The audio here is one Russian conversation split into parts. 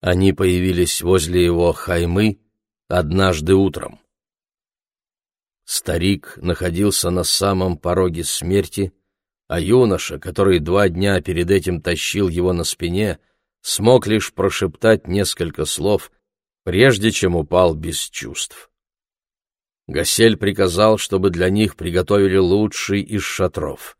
Они появились возле его хаймы однажды утром. Старик находился на самом пороге смерти, а юноша, который два дня перед этим тащил его на спине, смог лишь прошептать несколько слов, прежде чем упал без чувств. Гасель приказал, чтобы для них приготовили лучший из шатров.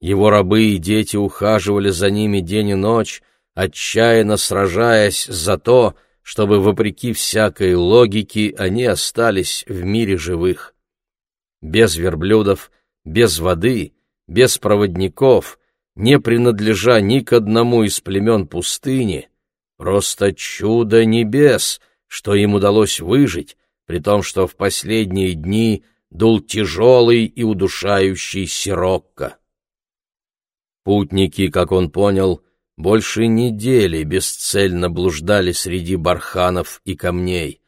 Его рабы и дети ухаживали за ними день и ночь, отчаянно сражаясь за то, чтобы, вопреки всякой логике, они остались в мире живых. Без верблюдов, без воды, без проводников, не принадлежа ни к одному из племен пустыни, просто чудо небес, что им удалось выжить, при том, что в последние дни дул тяжелый и удушающий сирокко. Путники, как он понял, больше недели бесцельно блуждали среди барханов и камней.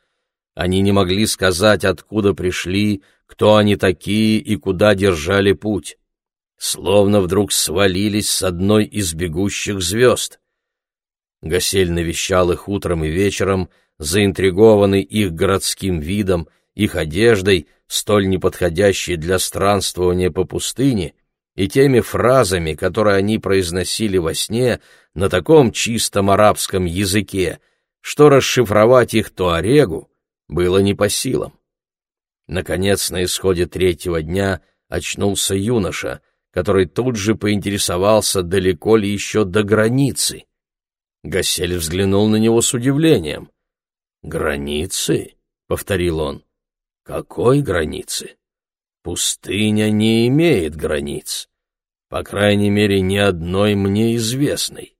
Они не могли сказать, откуда пришли, кто они такие и куда держали путь. Словно вдруг свалились с одной из бегущих звезд. Гасель навещал их утром и вечером, заинтригованный их городским видом, их одеждой, столь неподходящей для странствования по пустыне, и теми фразами, которые они произносили во сне на таком чистом арабском языке, что расшифровать их туарегу было не по силам. Наконец, на исходе третьего дня очнулся юноша, который тут же поинтересовался, далеко ли еще до границы. Гасель взглянул на него с удивлением. «Границы?» — повторил он. «Какой границы? Пустыня не имеет границ. По крайней мере, ни одной мне известной».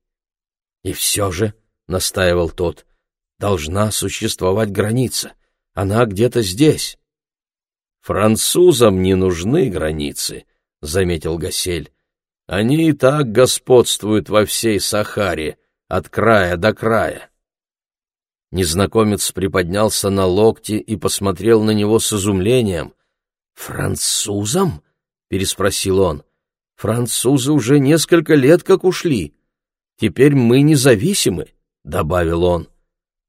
«И все же», — настаивал тот, — «должна существовать граница. Она где-то здесь». «Французам не нужны границы», — заметил Гасель. «Они и так господствуют во всей Сахаре, от края до края». Незнакомец приподнялся на локте и посмотрел на него с изумлением. «Французам?» — переспросил он. «Французы уже несколько лет как ушли. Теперь мы независимы», — добавил он.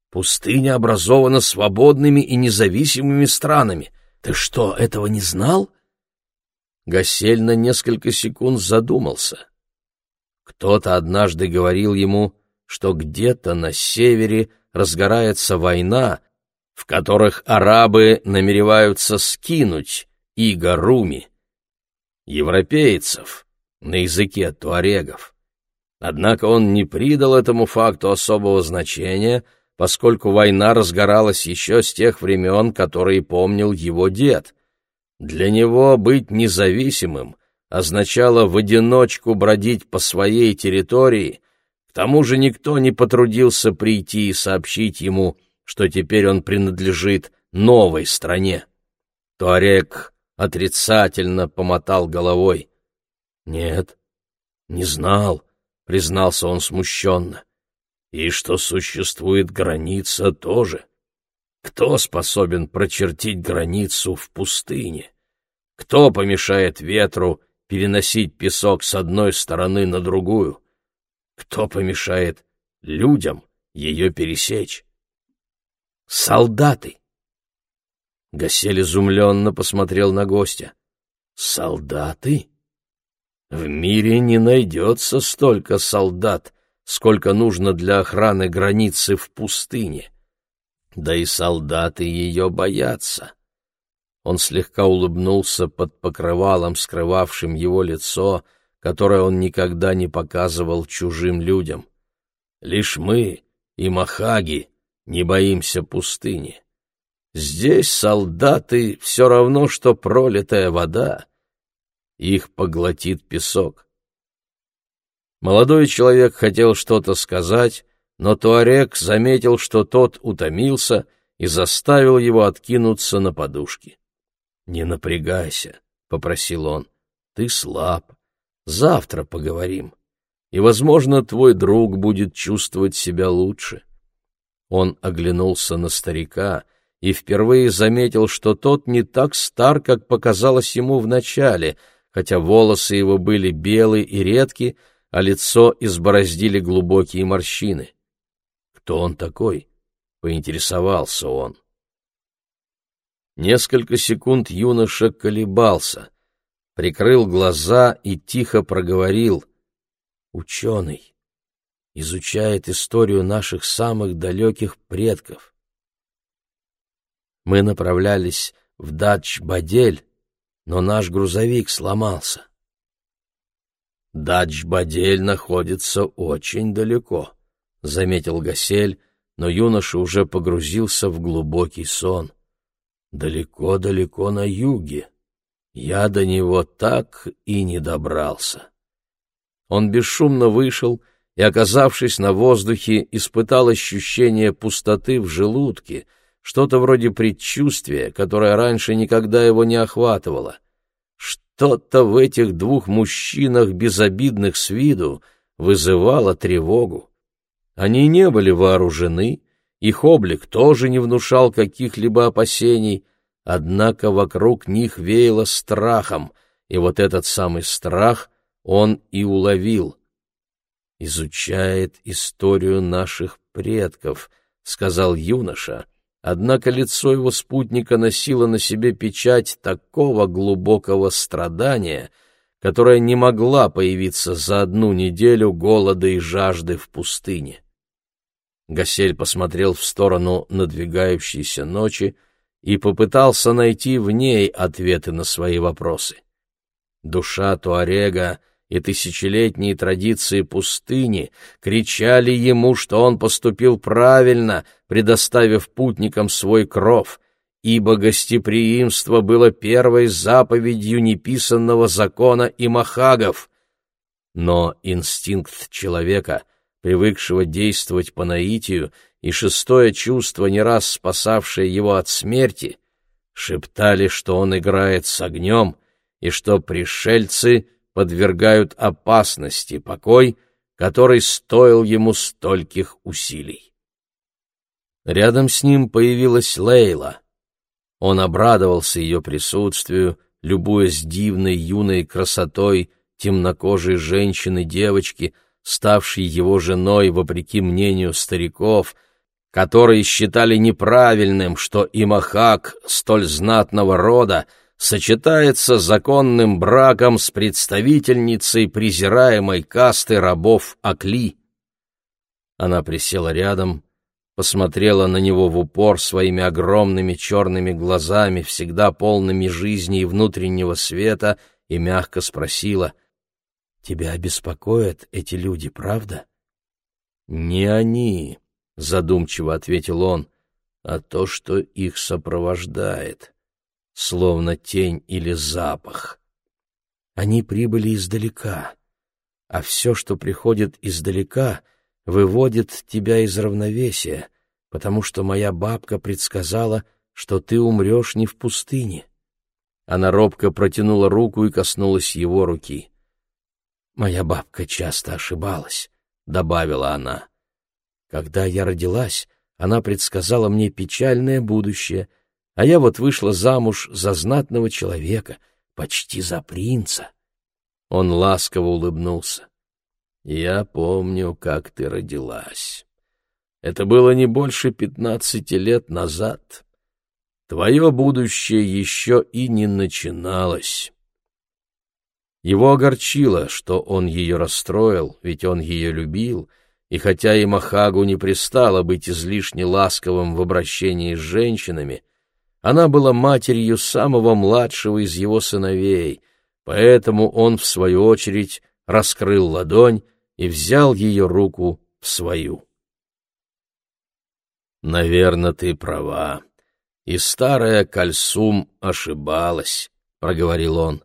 «Пустыня образована свободными и независимыми странами. Ты что, этого не знал?» Гасель на несколько секунд задумался. Кто-то однажды говорил ему, что где-то на севере разгорается война, в которых арабы намереваются скинуть иго Руми, европейцев, на языке туарегов. Однако он не придал этому факту особого значения, поскольку война разгоралась еще с тех времен, которые помнил его дед. Для него быть независимым означало в одиночку бродить по своей территории тому же никто не потрудился прийти и сообщить ему, что теперь он принадлежит новой стране. Туарек отрицательно помотал головой. «Нет, не знал», — признался он смущенно. «И что существует граница тоже. Кто способен прочертить границу в пустыне? Кто помешает ветру переносить песок с одной стороны на другую?» Кто помешает людям ее пересечь? Солдаты! Гасель изумленно посмотрел на гостя. Солдаты? В мире не найдется столько солдат, сколько нужно для охраны границы в пустыне. Да и солдаты ее боятся. Он слегка улыбнулся под покрывалом, скрывавшим его лицо, которое он никогда не показывал чужим людям. Лишь мы и махаги не боимся пустыни. Здесь солдаты все равно, что пролитая вода. Их поглотит песок. Молодой человек хотел что-то сказать, но Туарек заметил, что тот утомился и заставил его откинуться на подушки. «Не напрягайся», — попросил он, — «ты слаб. Завтра поговорим, и, возможно, твой друг будет чувствовать себя лучше. Он оглянулся на старика и впервые заметил, что тот не так стар, как показалось ему вначале, хотя волосы его были белые и редки, а лицо избороздили глубокие морщины. Кто он такой? Поинтересовался он. Несколько секунд юноша колебался, прикрыл глаза и тихо проговорил. Ученый изучает историю наших самых далеких предков. Мы направлялись в Дадж-Бадель, но наш грузовик сломался. Дадж-Бадель находится очень далеко, — заметил Гасель, но юноша уже погрузился в глубокий сон. Далеко-далеко на юге. Я до него так и не добрался. Он бесшумно вышел и, оказавшись на воздухе, испытал ощущение пустоты в желудке, что-то вроде предчувствия, которое раньше никогда его не охватывало. Что-то в этих двух мужчинах, безобидных с виду, вызывало тревогу. Они не были вооружены, их облик тоже не внушал каких-либо опасений, однако вокруг них веяло страхом, и вот этот самый страх он и уловил. «Изучает историю наших предков», — сказал юноша, — Однако лицо его спутника носило на себе печать такого глубокого страдания, которая не могла появиться за одну неделю голода и жажды в пустыне. Гасель посмотрел в сторону надвигающейся ночи и попытался найти в ней ответы на свои вопросы. Душа Туарега — и тысячелетние традиции пустыни кричали ему, что он поступил правильно, предоставив путникам свой кров, ибо гостеприимство было первой заповедью неписанного закона и махагов. Но инстинкт человека, привыкшего действовать по наитию, и шестое чувство, не раз спасавшее его от смерти, шептали, что он играет с огнем, и что пришельцы — подвергают опасности покой, который стоил ему стольких усилий. Рядом с ним появилась Лейла. Он обрадовался ее присутствию, любуясь дивной юной красотой темнокожей женщины-девочки, ставшей его женой вопреки мнению стариков, которые считали неправильным, что Имахак столь знатного рода — сочетается законным браком с представительницей презираемой касты рабов Акли. Она присела рядом, посмотрела на него в упор своими огромными черными глазами, всегда полными жизни и внутреннего света, и мягко спросила, «Тебя беспокоят эти люди, правда?» «Не они», — задумчиво ответил он, — «а то, что их сопровождает» словно тень или запах. Они прибыли издалека, а все, что приходит издалека, выводит тебя из равновесия, потому что моя бабка предсказала, что ты умрешь не в пустыне. Она робко протянула руку и коснулась его руки. «Моя бабка часто ошибалась», — добавила она. «Когда я родилась, она предсказала мне печальное будущее — а я вот вышла замуж за знатного человека, почти за принца. Он ласково улыбнулся. Я помню, как ты родилась. Это было не больше пятнадцати лет назад. Твое будущее еще и не начиналось. Его огорчило, что он ее расстроил, ведь он ее любил, и хотя и Махагу не пристало быть излишне ласковым в обращении с женщинами, она была матерью самого младшего из его сыновей, поэтому он, в свою очередь, раскрыл ладонь и взял ее руку в свою. «Наверное, ты права. И старая Кальсум ошибалась», — проговорил он.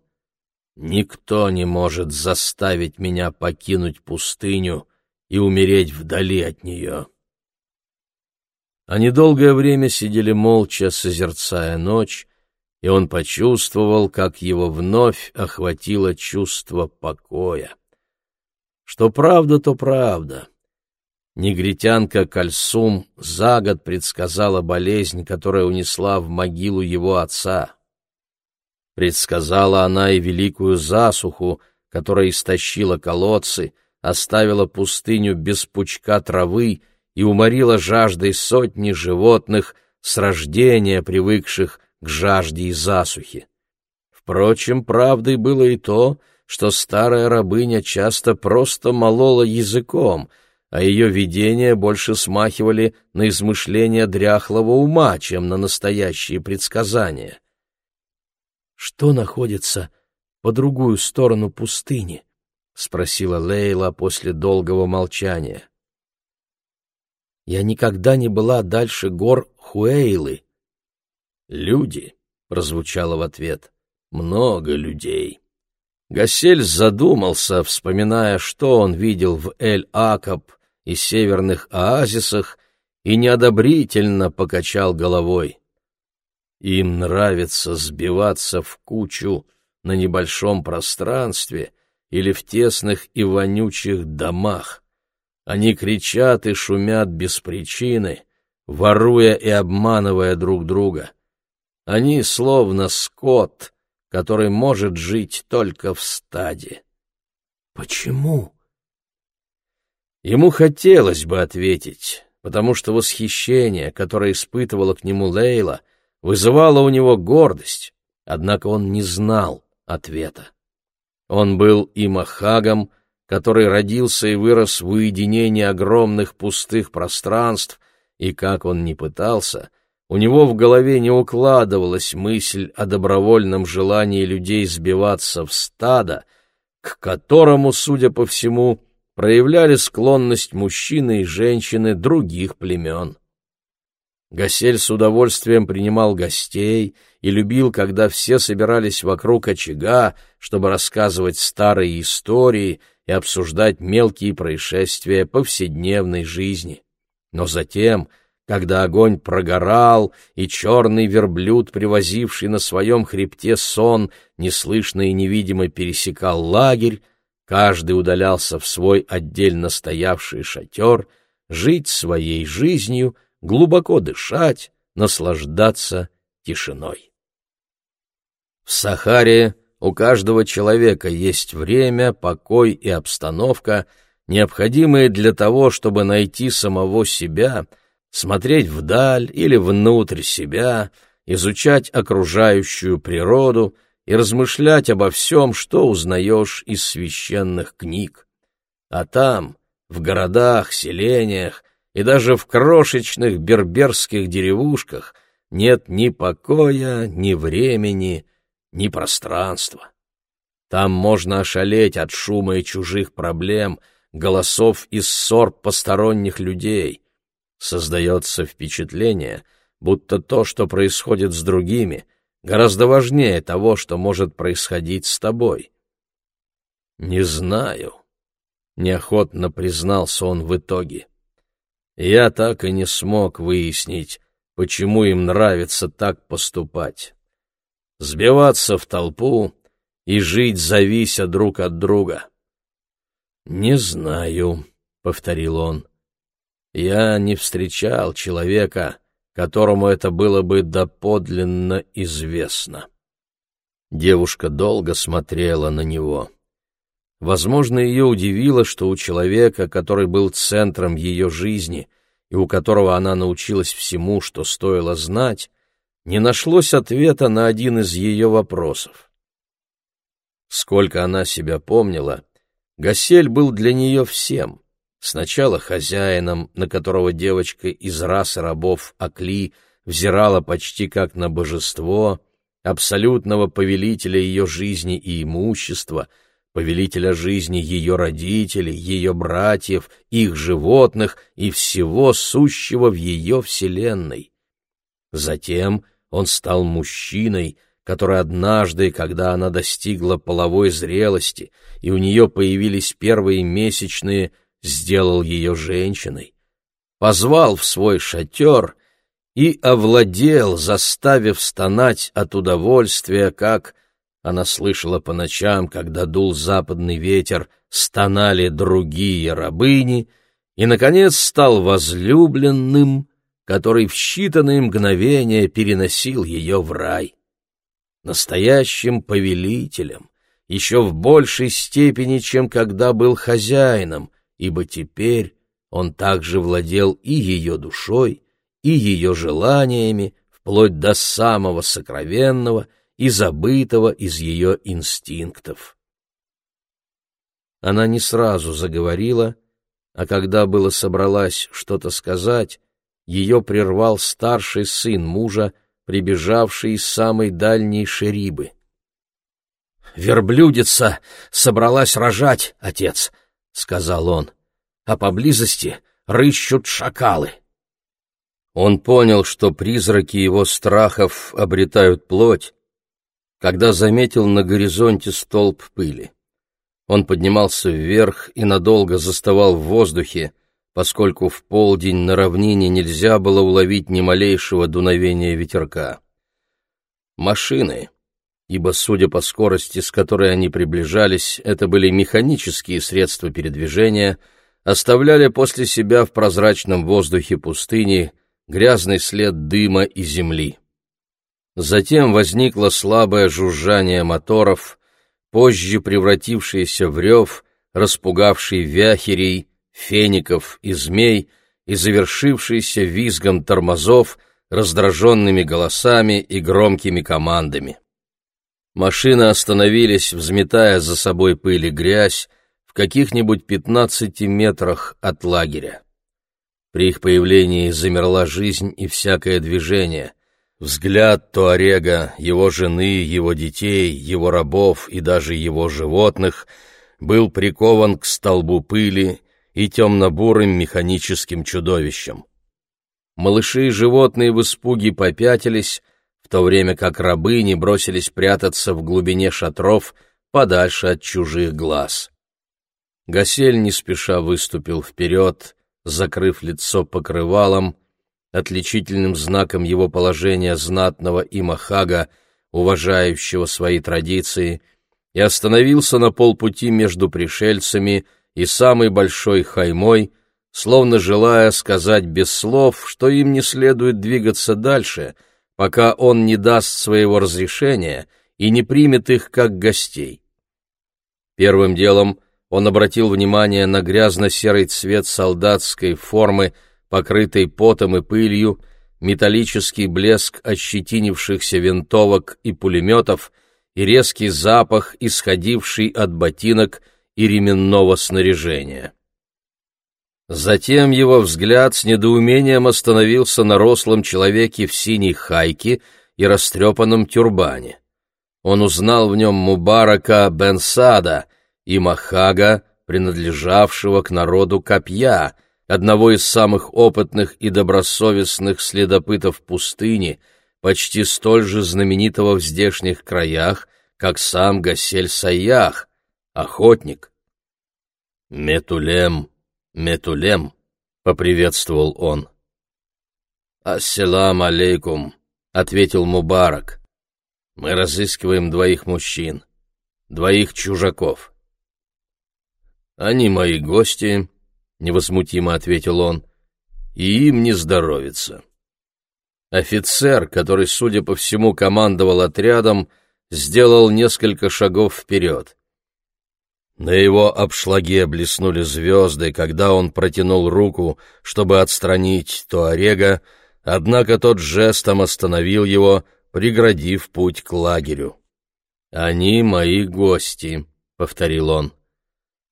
«Никто не может заставить меня покинуть пустыню и умереть вдали от нее». Они долгое время сидели молча, созерцая ночь, и он почувствовал, как его вновь охватило чувство покоя. Что правда, то правда. Негритянка Кальсум за год предсказала болезнь, которая унесла в могилу его отца. Предсказала она и великую засуху, которая истощила колодцы, оставила пустыню без пучка травы, и уморила жаждой сотни животных, с рождения привыкших к жажде и засухе. Впрочем, правдой было и то, что старая рабыня часто просто молола языком, а ее видения больше смахивали на измышления дряхлого ума, чем на настоящие предсказания. «Что находится по другую сторону пустыни?» — спросила Лейла после долгого молчания. «Я никогда не была дальше гор Хуэйлы». «Люди», — прозвучало в ответ, — «много людей». Гасель задумался, вспоминая, что он видел в Эль-Акаб и северных оазисах, и неодобрительно покачал головой. Им нравится сбиваться в кучу на небольшом пространстве или в тесных и вонючих домах. Они кричат и шумят без причины, воруя и обманывая друг друга. Они словно скот, который может жить только в стаде. Почему? Ему хотелось бы ответить, потому что восхищение, которое испытывала к нему Лейла, вызывало у него гордость, однако он не знал ответа. Он был и махагом, который родился и вырос в уединении огромных пустых пространств, и как он ни пытался, у него в голове не укладывалась мысль о добровольном желании людей сбиваться в стадо, к которому, судя по всему, проявляли склонность мужчины и женщины других племен. Гасель с удовольствием принимал гостей и любил, когда все собирались вокруг очага, чтобы рассказывать старые истории и обсуждать мелкие происшествия повседневной жизни. Но затем, когда огонь прогорал, и черный верблюд, привозивший на своем хребте сон, неслышно и невидимо пересекал лагерь, Каждый удалялся в свой отдельно стоявший шатер, жить своей жизнью, глубоко дышать, наслаждаться тишиной. В Сахаре у каждого человека есть время, покой и обстановка, необходимые для того, чтобы найти самого себя, смотреть вдаль или внутрь себя, изучать окружающую природу — и размышлять обо всем, что узнаешь из священных книг. А там, в городах, селениях и даже в крошечных берберских деревушках нет ни покоя, ни времени, ни пространства. Там можно ошалеть от шума и чужих проблем, голосов и ссор посторонних людей. Создается впечатление, будто то, что происходит с другими — гораздо важнее того, что может происходить с тобой. Не знаю, неохотно признался он в итоге. Я так и не смог выяснить, почему им нравится так поступать. Сбиваться в толпу и жить завися друг от друга. Не знаю, повторил он. Я не встречал человека, которому это было бы доподлинно известно. Девушка долго смотрела на него. Возможно, ее удивило, что у человека, который был центром ее жизни и у которого она научилась всему, что стоило знать, не нашлось ответа на один из ее вопросов. Сколько она себя помнила, Гасель был для нее всем — Сначала хозяином, на которого девочка из расы рабов Акли взирала почти как на божество, абсолютного повелителя ее жизни и имущества, повелителя жизни ее родителей, ее братьев, их животных и всего сущего в ее вселенной. Затем он стал мужчиной, который однажды, когда она достигла половой зрелости и у нее появились первые месячные, сделал ее женщиной, позвал в свой шатер и овладел, заставив стонать от удовольствия, как она слышала по ночам, когда дул западный ветер, стонали другие рабыни, и, наконец, стал возлюбленным, который в считанные мгновения переносил ее в рай. Настоящим повелителем, еще в большей степени, чем когда был хозяином, ибо теперь он также владел и ее душой, и ее желаниями, вплоть до самого сокровенного и забытого из ее инстинктов. Она не сразу заговорила, а когда было собралась что-то сказать, ее прервал старший сын мужа, прибежавший из самой дальней шерибы. «Верблюдица собралась рожать, отец», — сказал он, — «а поблизости рыщут шакалы». Он понял, что призраки его страхов обретают плоть, когда заметил на горизонте столб пыли. Он поднимался вверх и надолго заставал в воздухе, поскольку в полдень на равнине нельзя было уловить ни малейшего дуновения ветерка. Машины, ибо, судя по скорости, с которой они приближались, это были механические средства передвижения, оставляли после себя в прозрачном воздухе пустыни грязный след дыма и земли. Затем возникло слабое жужжание моторов, позже превратившийся в рев, распугавший вяхерей, феников и змей и завершившийся визгом тормозов, раздраженными голосами и громкими командами. Машины остановились, взметая за собой пыль и грязь, в каких-нибудь пятнадцати метрах от лагеря. При их появлении замерла жизнь и всякое движение — Взгляд Туарега, его жены, его детей, его рабов и даже его животных был прикован к столбу пыли и темно-бурым механическим чудовищем. Малыши и животные в испуге попятились, в то время как рабы не бросились прятаться в глубине шатров подальше от чужих глаз. Гасель не спеша выступил вперед, закрыв лицо покрывалом, отличительным знаком его положения знатного имахага, уважающего свои традиции, и остановился на полпути между пришельцами и самой большой хаймой, словно желая сказать без слов, что им не следует двигаться дальше, пока он не даст своего разрешения и не примет их как гостей. Первым делом он обратил внимание на грязно-серый цвет солдатской формы, покрытой потом и пылью, металлический блеск ощетинившихся винтовок и пулеметов и резкий запах, исходивший от ботинок и ременного снаряжения. Затем его взгляд с недоумением остановился на рослом человеке в синей хайке и растрепанном тюрбане. Он узнал в нем Мубарака бен Сада и Махага, принадлежавшего к народу копья — одного из самых опытных и добросовестных следопытов пустыни, почти столь же знаменитого в здешних краях, как сам Гасель Саях, охотник. «Метулем, Метулем», — поприветствовал он. «Ассалам алейкум», — ответил Мубарак. «Мы разыскиваем двоих мужчин, двоих чужаков. Они мои гости, — невозмутимо ответил он, — «и им не здоровится». Офицер, который, судя по всему, командовал отрядом, сделал несколько шагов вперед. На его обшлаге блеснули звезды, когда он протянул руку, чтобы отстранить Туарега, однако тот жестом остановил его, преградив путь к лагерю. «Они мои гости», — повторил он.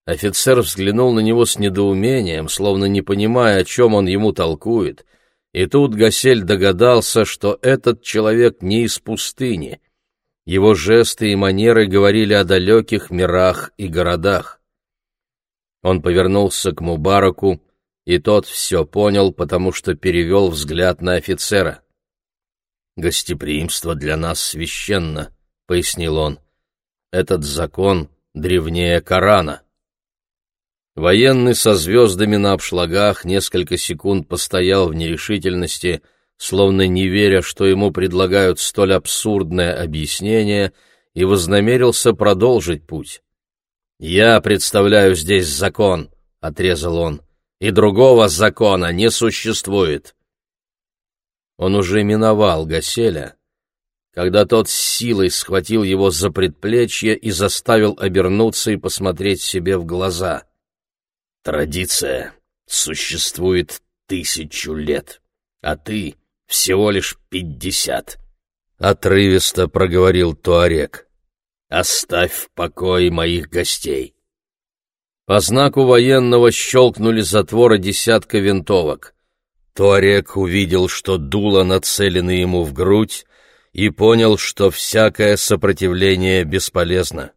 Офицер взглянул на него с недоумением, словно не понимая, о чем он ему толкует, и тут Гасель догадался, что этот человек не из пустыни. Его жесты и манеры говорили о далеких мирах и городах. Он повернулся к Мубараку, и тот все понял, потому что перевел взгляд на офицера. «Гостеприимство для нас священно», — пояснил он. «Этот закон древнее Корана». Военный со звездами на обшлагах несколько секунд постоял в нерешительности, словно не веря, что ему предлагают столь абсурдное объяснение, и вознамерился продолжить путь. «Я представляю здесь закон», — отрезал он, — «и другого закона не существует». Он уже миновал Гаселя, когда тот с силой схватил его за предплечье и заставил обернуться и посмотреть себе в глаза — Традиция существует тысячу лет, а ты всего лишь пятьдесят. Отрывисто проговорил Туарек. Оставь в покое моих гостей. По знаку военного щелкнули затворы десятка винтовок. Туарек увидел, что дуло нацелены ему в грудь, и понял, что всякое сопротивление бесполезно.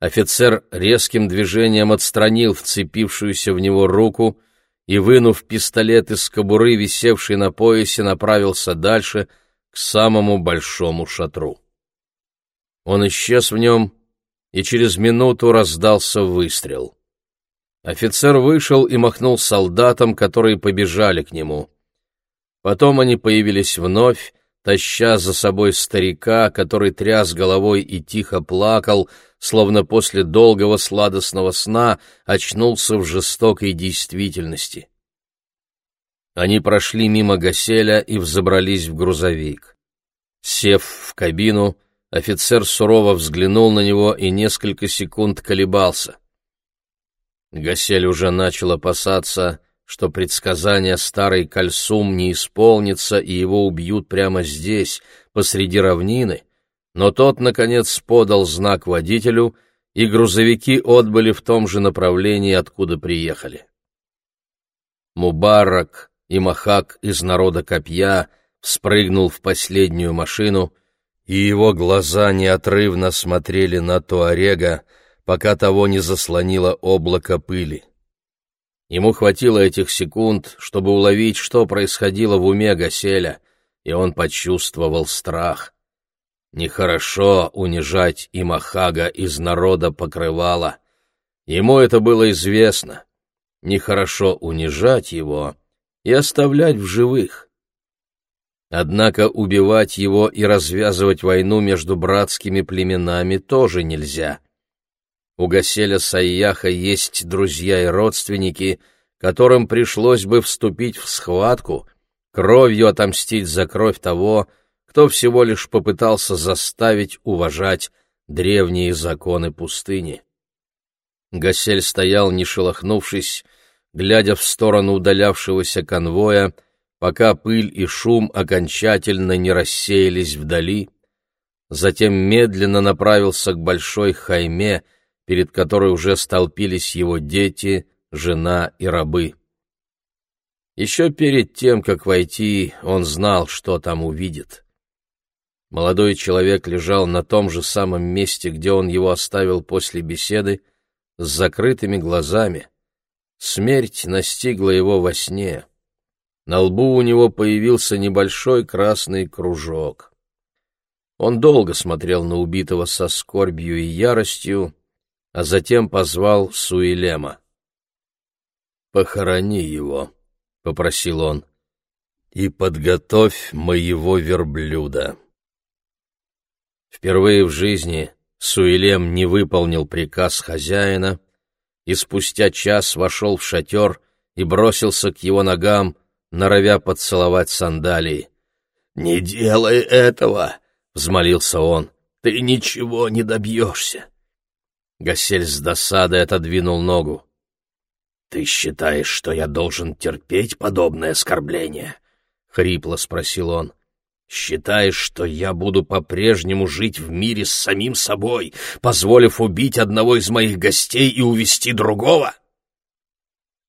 Офицер резким движением отстранил вцепившуюся в него руку и, вынув пистолет из кобуры, висевший на поясе, направился дальше, к самому большому шатру. Он исчез в нем, и через минуту раздался выстрел. Офицер вышел и махнул солдатам, которые побежали к нему. Потом они появились вновь, таща за собой старика, который тряс головой и тихо плакал, словно после долгого сладостного сна очнулся в жестокой действительности. Они прошли мимо Гаселя и взобрались в грузовик. Сев в кабину, офицер сурово взглянул на него и несколько секунд колебался. Гасель уже начал опасаться, что предсказание старой Кальсум не исполнится и его убьют прямо здесь, посреди равнины, но тот, наконец, подал знак водителю, и грузовики отбыли в том же направлении, откуда приехали. Мубарак и Махак из народа Копья спрыгнул в последнюю машину, и его глаза неотрывно смотрели на Туарега, пока того не заслонило облако пыли. Ему хватило этих секунд, чтобы уловить, что происходило в уме Гаселя, и он почувствовал страх. Нехорошо унижать Имахага из народа покрывала. Ему это было известно. Нехорошо унижать его и оставлять в живых. Однако убивать его и развязывать войну между братскими племенами тоже нельзя. У Гаселя Саяха есть друзья и родственники, которым пришлось бы вступить в схватку, кровью отомстить за кровь того, кто всего лишь попытался заставить уважать древние законы пустыни. Гасель стоял, не шелохнувшись, глядя в сторону удалявшегося конвоя, пока пыль и шум окончательно не рассеялись вдали, затем медленно направился к большой хайме, перед которой уже столпились его дети, жена и рабы. Еще перед тем, как войти, он знал, что там увидит. Молодой человек лежал на том же самом месте, где он его оставил после беседы, с закрытыми глазами. Смерть настигла его во сне. На лбу у него появился небольшой красный кружок. Он долго смотрел на убитого со скорбью и яростью, а затем позвал Суилема. «Похорони его», — попросил он, — «и подготовь моего верблюда». Впервые в жизни Суилем не выполнил приказ хозяина и спустя час вошел в шатер и бросился к его ногам, норовя поцеловать сандалии. «Не делай этого!» — взмолился он. «Ты ничего не добьешься!» Гасель с досадой отодвинул ногу. «Ты считаешь, что я должен терпеть подобное оскорбление?» — хрипло спросил он. «Считаешь, что я буду по-прежнему жить в мире с самим собой, позволив убить одного из моих гостей и увести другого?»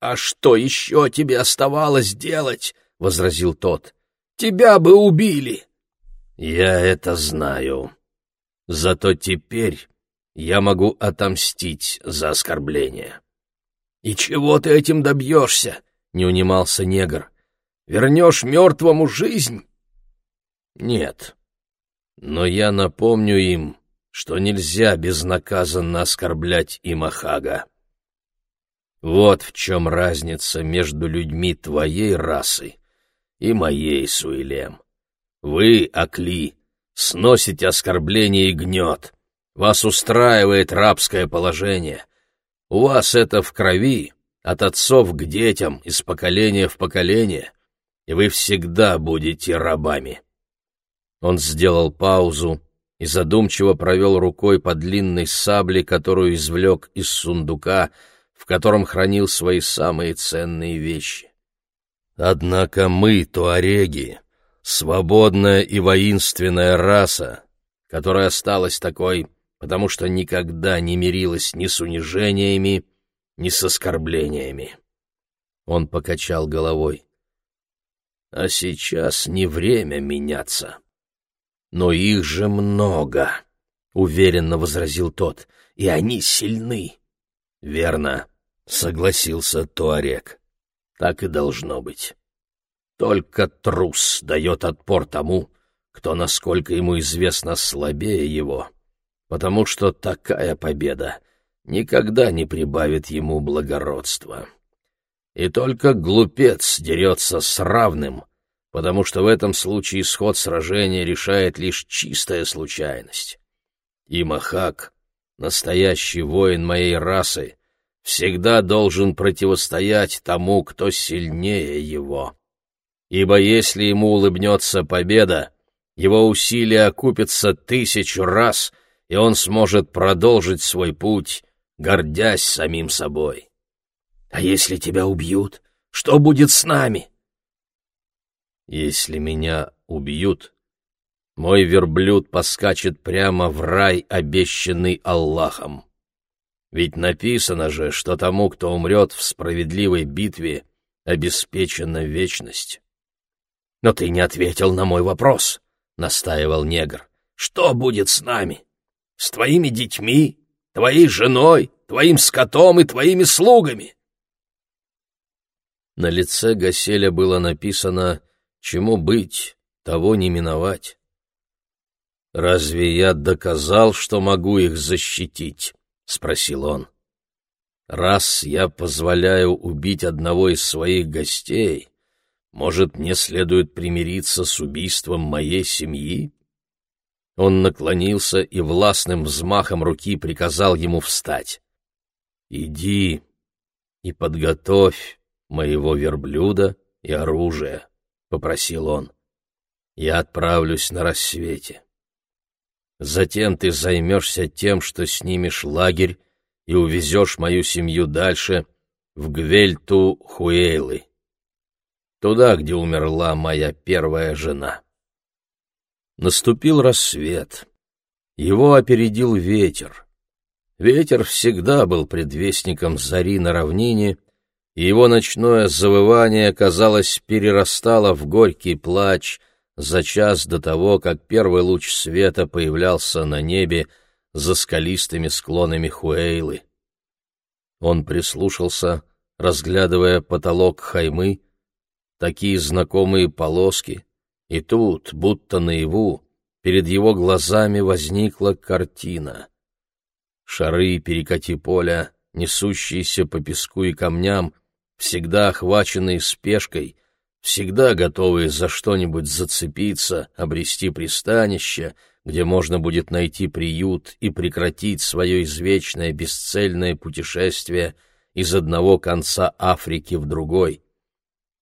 «А что еще тебе оставалось делать?» — возразил тот. «Тебя бы убили!» «Я это знаю. Зато теперь я могу отомстить за оскорбление. «И чего ты этим добьешься?» — не унимался негр. «Вернешь мертвому жизнь?» «Нет. Но я напомню им, что нельзя безнаказанно оскорблять Имахага. Вот в чем разница между людьми твоей расы и моей, Суилем. Вы, Акли, сносите оскорбление и гнет» Вас устраивает рабское положение. У вас это в крови, от отцов к детям, из поколения в поколение, и вы всегда будете рабами». Он сделал паузу и задумчиво провел рукой по длинной сабле, которую извлек из сундука, в котором хранил свои самые ценные вещи. Однако мы, туареги, свободная и воинственная раса, которая осталась такой, потому что никогда не мирилась ни с унижениями, ни с оскорблениями. Он покачал головой. А сейчас не время меняться. Но их же много, — уверенно возразил тот, — и они сильны. Верно, — согласился Туарек. Так и должно быть. Только трус дает отпор тому, кто, насколько ему известно, слабее его, потому что такая победа никогда не прибавит ему благородства. И только глупец дерется с равным, потому что в этом случае исход сражения решает лишь чистая случайность. И Махак, настоящий воин моей расы, всегда должен противостоять тому, кто сильнее его. Ибо если ему улыбнется победа, его усилия окупятся тысячу раз, и он сможет продолжить свой путь, гордясь самим собой. А если тебя убьют, что будет с нами? Если меня убьют, мой верблюд поскачет прямо в рай, обещанный Аллахом. Ведь написано же, что тому, кто умрет в справедливой битве, обеспечена вечность. Но ты не ответил на мой вопрос, — настаивал негр. Что будет с нами? С твоими детьми, твоей женой, твоим скотом и твоими слугами? На лице Гаселя было написано «Чему быть, того не миновать». «Разве я доказал, что могу их защитить?» — спросил он. «Раз я позволяю убить одного из своих гостей, может, мне следует примириться с убийством моей семьи?» Он наклонился и властным взмахом руки приказал ему встать. «Иди и подготовь моего верблюда и оружия», — попросил он. «Я отправлюсь на рассвете. Затем ты займешься тем, что снимешь лагерь и увезешь мою семью дальше, в Гвельту Хуэйлы, туда, где умерла моя первая жена». Наступил рассвет. Его опередил ветер. Ветер всегда был предвестником зари на равнине — и его ночное завывание, казалось, перерастало в горький плач за час до того, как первый луч света появлялся на небе за скалистыми склонами Хуэйлы. Он прислушался, разглядывая потолок хаймы, такие знакомые полоски, и тут, будто наяву, перед его глазами возникла картина. Шары перекати поля, несущиеся по песку и камням, всегда охваченные спешкой, всегда готовые за что-нибудь зацепиться, обрести пристанище, где можно будет найти приют и прекратить свое извечное бесцельное путешествие из одного конца Африки в другой.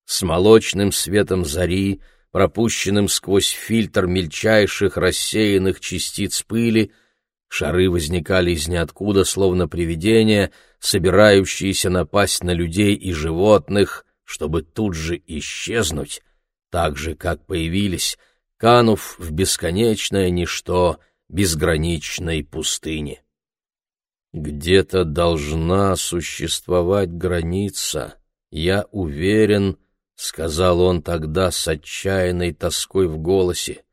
С молочным светом зари, пропущенным сквозь фильтр мельчайших рассеянных частиц пыли, Шары возникали из ниоткуда, словно привидения, собирающиеся напасть на людей и животных, чтобы тут же исчезнуть, так же, как появились, канув в бесконечное ничто безграничной пустыни. Где-то должна существовать граница, я уверен, — сказал он тогда с отчаянной тоской в голосе.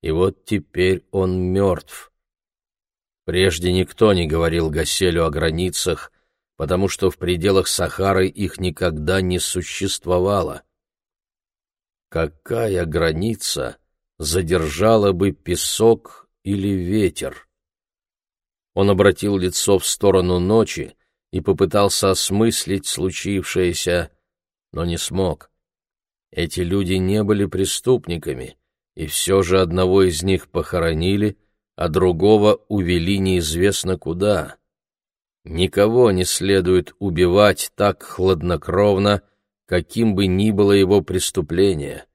И вот теперь он мертв. Прежде никто не говорил Гаселю о границах, потому что в пределах Сахары их никогда не существовало. Какая граница задержала бы песок или ветер? Он обратил лицо в сторону ночи и попытался осмыслить случившееся, но не смог. Эти люди не были преступниками, и все же одного из них похоронили — а другого увели неизвестно куда. Никого не следует убивать так хладнокровно, каким бы ни было его преступление,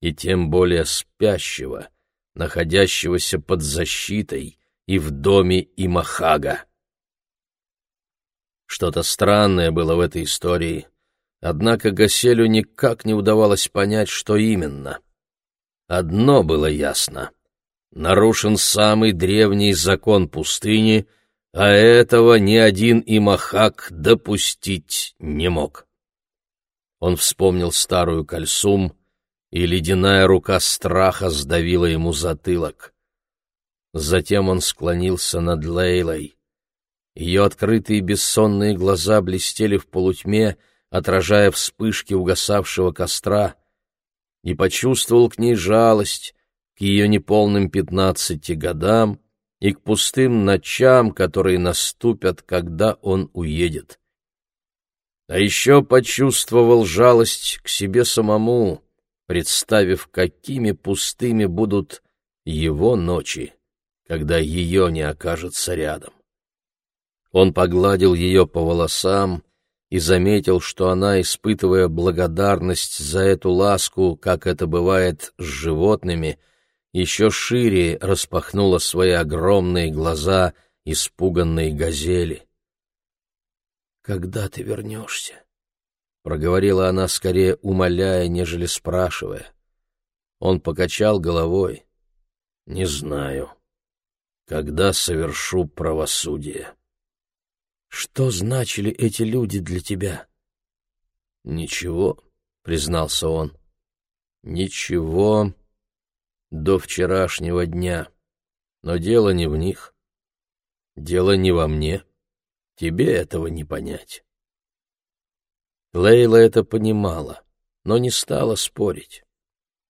и тем более спящего, находящегося под защитой и в доме Имахага. Что-то странное было в этой истории, однако Гаселю никак не удавалось понять, что именно. Одно было ясно — нарушен самый древний закон пустыни, а этого ни один имахак допустить не мог. Он вспомнил старую кальсум, и ледяная рука страха сдавила ему затылок. Затем он склонился над Лейлой. Ее открытые бессонные глаза блестели в полутьме, отражая вспышки угасавшего костра, и почувствовал к ней жалость, к ее неполным пятнадцати годам и к пустым ночам, которые наступят, когда он уедет. А еще почувствовал жалость к себе самому, представив, какими пустыми будут его ночи, когда ее не окажется рядом. Он погладил ее по волосам и заметил, что она, испытывая благодарность за эту ласку, как это бывает с животными, еще шире распахнула свои огромные глаза испуганной газели. «Когда ты вернешься?» — проговорила она, скорее умоляя, нежели спрашивая. Он покачал головой. «Не знаю. Когда совершу правосудие?» Что значили эти люди для тебя? Ничего, признался он. Ничего до вчерашнего дня. Но дело не в них. Дело не во мне. Тебе этого не понять. Лейла это понимала, но не стала спорить.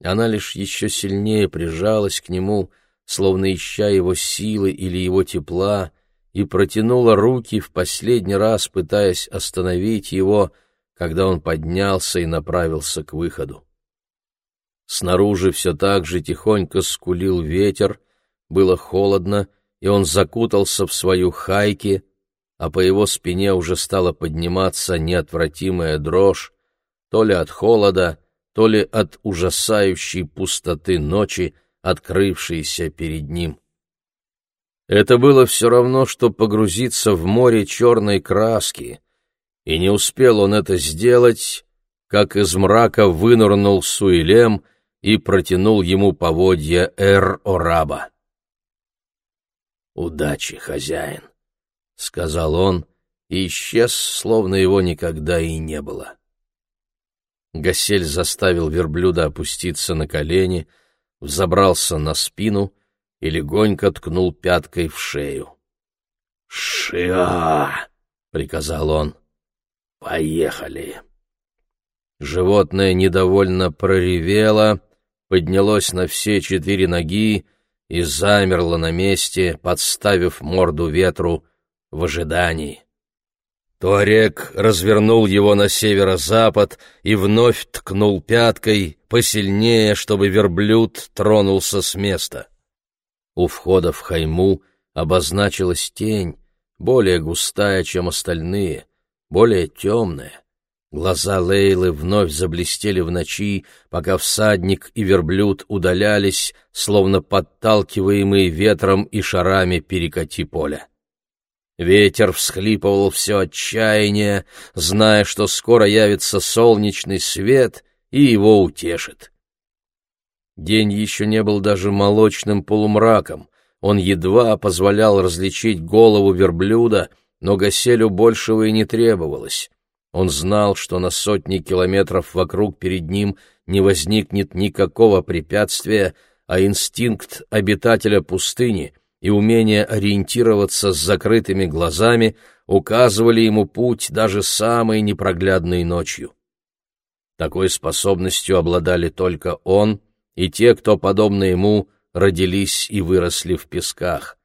Она лишь еще сильнее прижалась к нему, словно ища его силы или его тепла, и протянула руки в последний раз, пытаясь остановить его, когда он поднялся и направился к выходу. Снаружи все так же тихонько скулил ветер, было холодно, и он закутался в свою хайки, а по его спине уже стала подниматься неотвратимая дрожь, то ли от холода, то ли от ужасающей пустоты ночи, открывшейся перед ним. Это было все равно, что погрузиться в море черной краски, и не успел он это сделать, как из мрака вынырнул Суилем и протянул ему поводья Эр-Ораба. «Удачи, хозяин», — сказал он, и исчез, словно его никогда и не было. Гасель заставил верблюда опуститься на колени, взобрался на спину — и легонько ткнул пяткой в шею. «Шиа!» — приказал он. «Поехали!» Животное недовольно проревело, поднялось на все четыре ноги и замерло на месте, подставив морду ветру в ожидании. Туарек развернул его на северо-запад и вновь ткнул пяткой посильнее, чтобы верблюд тронулся с места. У входа в Хайму обозначилась тень, более густая, чем остальные, более темная. Глаза Лейлы вновь заблестели в ночи, пока всадник и верблюд удалялись, словно подталкиваемые ветром и шарами перекати поля. Ветер всхлипывал все отчаяние, зная, что скоро явится солнечный свет и его утешит. День еще не был даже молочным полумраком, он едва позволял различить голову верблюда, но Гаселю большего и не требовалось. Он знал, что на сотни километров вокруг перед ним не возникнет никакого препятствия, а инстинкт обитателя пустыни и умение ориентироваться с закрытыми глазами указывали ему путь даже самой непроглядной ночью. Такой способностью обладали только он и те, кто, подобно ему, родились и выросли в песках.